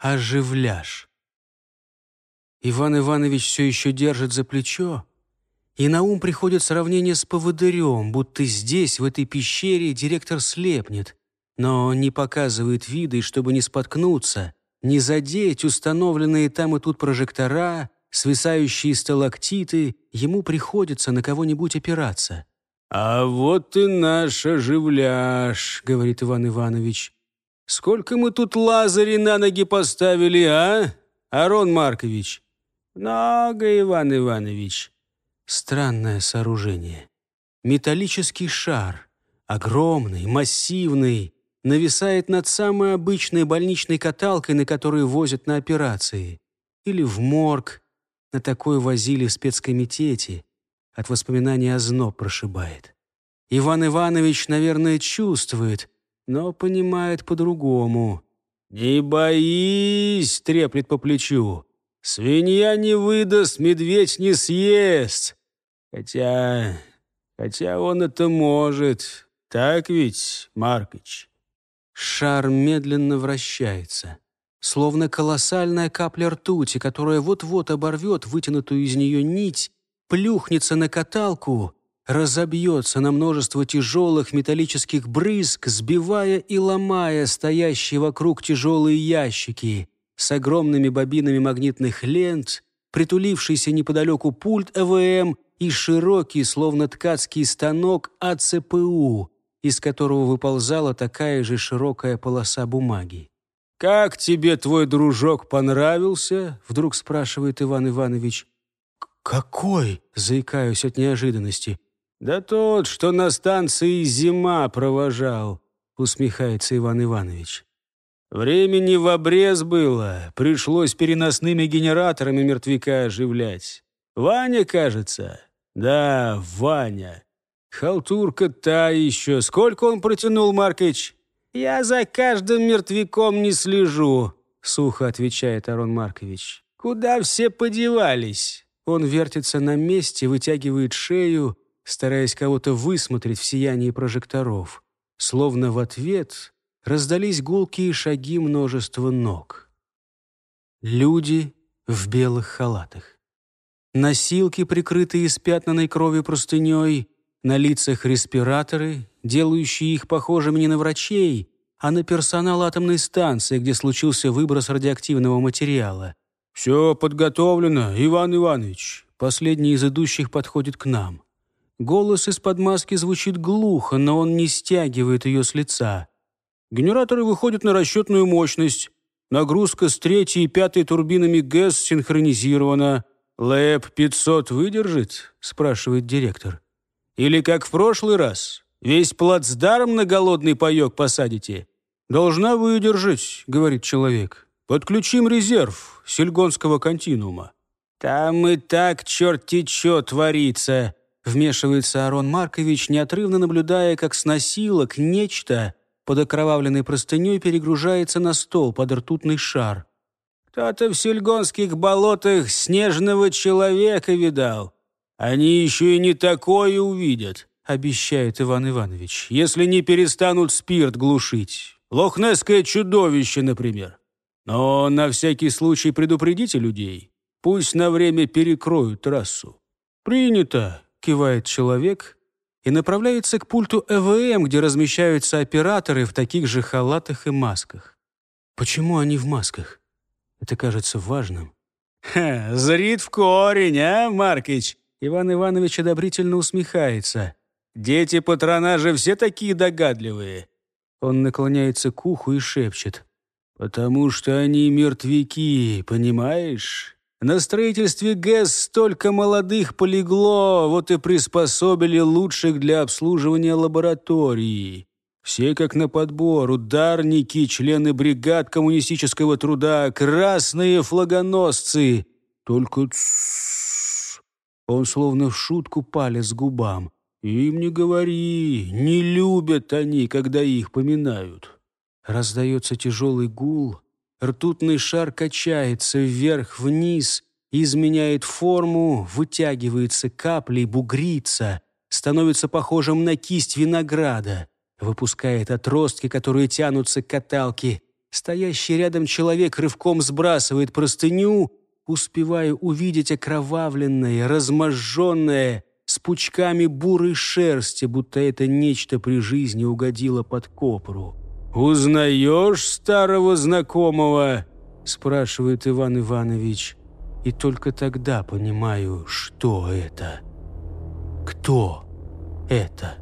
оживляш. Иван Иванович все еще держит за плечо, и на ум приходит сравнение с поводырем, будто здесь, в этой пещере, директор слепнет, но не показывает вида, чтобы не споткнуться, не задеть установленные там и тут прожектора, свисающие сталактиты, ему приходится на кого-нибудь опираться. «А вот и наш оживляш», — говорит Иван Иванович. «Сколько мы тут лазари на ноги поставили, а, Арон Маркович?» «Много, Иван Иванович». Странное сооружение. Металлический шар, огромный, массивный, нависает над самой обычной больничной каталкой, на которой возят на операции. Или в морг. На такой возили в спецкомитете. От воспоминаний озноб прошибает. Иван Иванович, наверное, чувствует, но понимает по-другому. «Не боись!» — треплет по плечу. «Свинья не выдаст, медведь не съест!» Хотя... хотя он это может. Так ведь, Маркыч?» Шар медленно вращается, словно колоссальная капля ртути, которая вот-вот оборвет вытянутую из нее нить, плюхнется на каталку, разобьется на множество тяжелых металлических брызг, сбивая и ломая стоящие вокруг тяжелые ящики с огромными бобинами магнитных лент, притулившийся неподалеку пульт ЭВМ и широкий, словно ткацкий станок АЦПУ, из которого выползала такая же широкая полоса бумаги. «Как тебе твой дружок понравился?» — вдруг спрашивает Иван Иванович. «Какой?» — заикаюсь от неожиданности. «Да тот, что на станции зима провожал», — усмехается Иван Иванович. «Времени в обрез было, пришлось переносными генераторами мертвяка оживлять. Ваня, кажется, «Да, Ваня. Халтурка та еще. Сколько он протянул, Маркич?» «Я за каждым мертвяком не слежу», — сухо отвечает Арон Маркович. «Куда все подевались?» Он вертится на месте, вытягивает шею, стараясь кого-то высмотреть в сиянии прожекторов. Словно в ответ раздались гулкие шаги множества ног. Люди в белых халатах. Носилки, прикрытые испятнанной кровью простыней, на лицах респираторы, делающие их похожими не на врачей, а на персонал атомной станции, где случился выброс радиоактивного материала. «Все подготовлено, Иван Иванович». Последний из идущих подходит к нам. Голос из-под маски звучит глухо, но он не стягивает ее с лица. Генераторы выходят на расчетную мощность. Нагрузка с третьей и пятой турбинами ГЭС синхронизирована. «Лэп-500 выдержит?» — спрашивает директор. «Или как в прошлый раз? Весь плацдарм на голодный паёк посадите?» «Должна выдержать», — говорит человек. «Подключим резерв сельгонского континуума». «Там и так черти чё творится», — вмешивается Арон Маркович, неотрывно наблюдая, как с носилок нечто под окровавленной простыней перегружается на стол под ртутный шар. Кто-то в сельгонских болотах снежного человека видал. Они еще и не такое увидят, обещает Иван Иванович, если не перестанут спирт глушить. Лохнесское чудовище, например. Но на всякий случай предупредите людей. Пусть на время перекроют трассу. «Принято», — кивает человек и направляется к пульту ЭВМ, где размещаются операторы в таких же халатах и масках. Почему они в масках? Это кажется важным. «Ха, зрит в корень, а, Маркич?» Иван Иванович одобрительно усмехается. «Дети патронажа все такие догадливые». Он наклоняется к уху и шепчет. «Потому что они мертвяки, понимаешь? На строительстве ГЭС столько молодых полегло, вот и приспособили лучших для обслуживания лаборатории. Все как на подбор, ударники, члены бригад коммунистического труда, красные флагоносцы. Только тссс. Он словно в шутку палец губам. Им не говори, не любят они, когда их поминают. Раздается тяжелый гул, ртутный шар качается вверх-вниз, изменяет форму, вытягивается каплей, бугрится, становится похожим на кисть винограда выпускает отростки, которые тянутся к каталке, Стоящий рядом человек рывком сбрасывает простыню, успеваю увидеть окровавленное, разможженное, с пучками бурой шерсти, будто это нечто при жизни угодило под копру. «Узнаешь старого знакомого?» – спрашивает Иван Иванович. И только тогда понимаю, что это. Кто это?